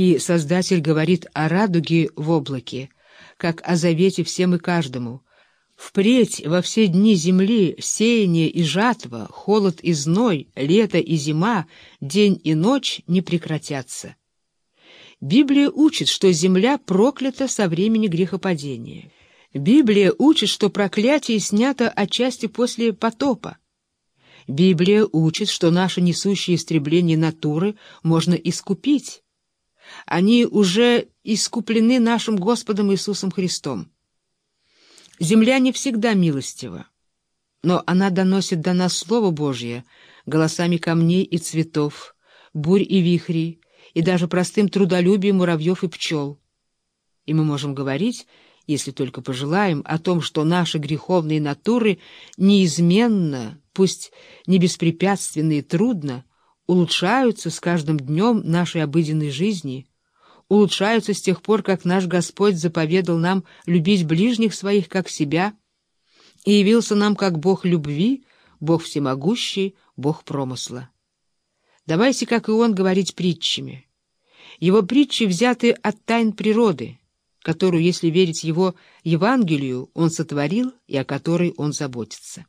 И Создатель говорит о радуге в облаке, как о завете всем и каждому. Впредь во все дни земли сеяние и жатва, холод и зной, лето и зима, день и ночь не прекратятся. Библия учит, что земля проклята со времени грехопадения. Библия учит, что проклятие снято отчасти после потопа. Библия учит, что наше несущее истребление натуры можно искупить. Они уже искуплены нашим Господом Иисусом Христом. Земля не всегда милостива, но она доносит до нас Слово Божье голосами камней и цветов, бурь и вихрей, и даже простым трудолюбием муравьев и пчел. И мы можем говорить, если только пожелаем, о том, что наши греховные натуры неизменно, пусть не беспрепятственно и трудно, улучшаются с каждым днем нашей обыденной жизни, улучшаются с тех пор, как наш Господь заповедал нам любить ближних своих, как себя, и явился нам как Бог любви, Бог всемогущий, Бог промысла. Давайте, как и он, говорить притчами. Его притчи взяты от тайн природы — которую, если верить его Евангелию, он сотворил и о которой он заботится.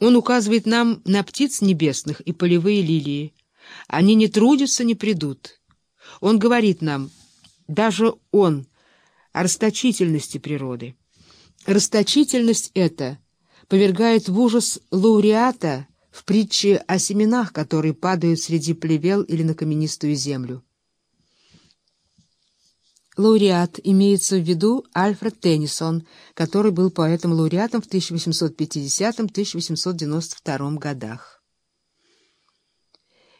Он указывает нам на птиц небесных и полевые лилии. Они не трудятся, не придут. Он говорит нам, даже он, о расточительности природы. Расточительность эта повергает в ужас лауреата в притче о семенах, которые падают среди плевел или на каменистую землю. Лауреат имеется в виду Альфред Теннисон, который был поэтом-лауреатом в 1850-1892 годах.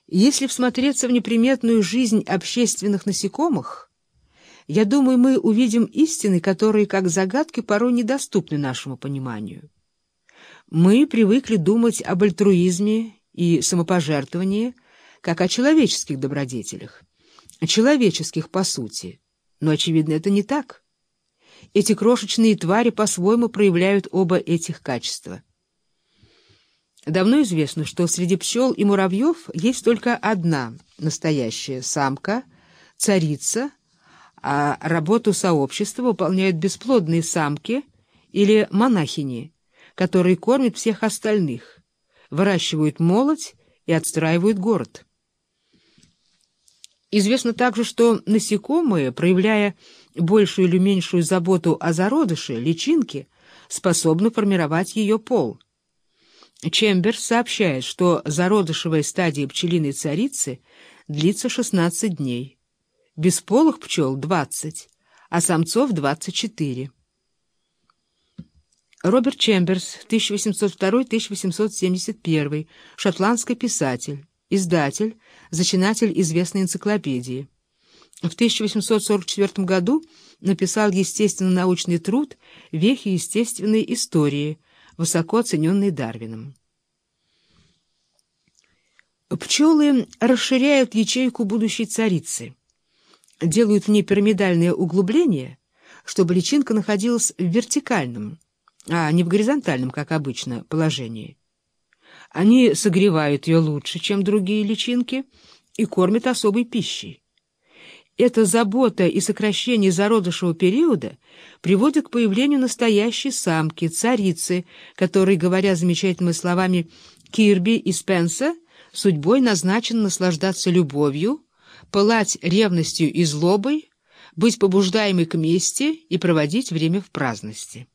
Если всмотреться в неприметную жизнь общественных насекомых, я думаю, мы увидим истины, которые, как загадки, порой недоступны нашему пониманию. Мы привыкли думать об альтруизме и самопожертвовании, как о человеческих добродетелях, человеческих по сути. Но, очевидно, это не так. Эти крошечные твари по-своему проявляют оба этих качества. Давно известно, что среди пчел и муравьев есть только одна настоящая самка, царица, а работу сообщества выполняют бесплодные самки или монахини, которые кормят всех остальных, выращивают молоть и отстраивают город. Известно также, что насекомые, проявляя большую или меньшую заботу о зародыше, личинке, способны формировать ее пол. Чемберс сообщает, что зародышевая стадия пчелиной царицы длится 16 дней, бесполых пчел — 20, а самцов — 24. Роберт Чемберс, 1802-1871, шотландский писатель издатель, зачинатель известной энциклопедии. В 1844 году написал естественно-научный труд «Вехи естественной истории», высоко оцененный Дарвином. Пчелы расширяют ячейку будущей царицы, делают в ней пирамидальное углубление, чтобы личинка находилась в вертикальном, а не в горизонтальном, как обычно, положении. Они согревают ее лучше, чем другие личинки, и кормят особой пищей. Эта забота и сокращение зародышевого периода приводят к появлению настоящей самки, царицы, которой, говоря замечательными словами Кирби и Спенса, судьбой назначено наслаждаться любовью, пылать ревностью и злобой, быть побуждаемой к мести и проводить время в праздности.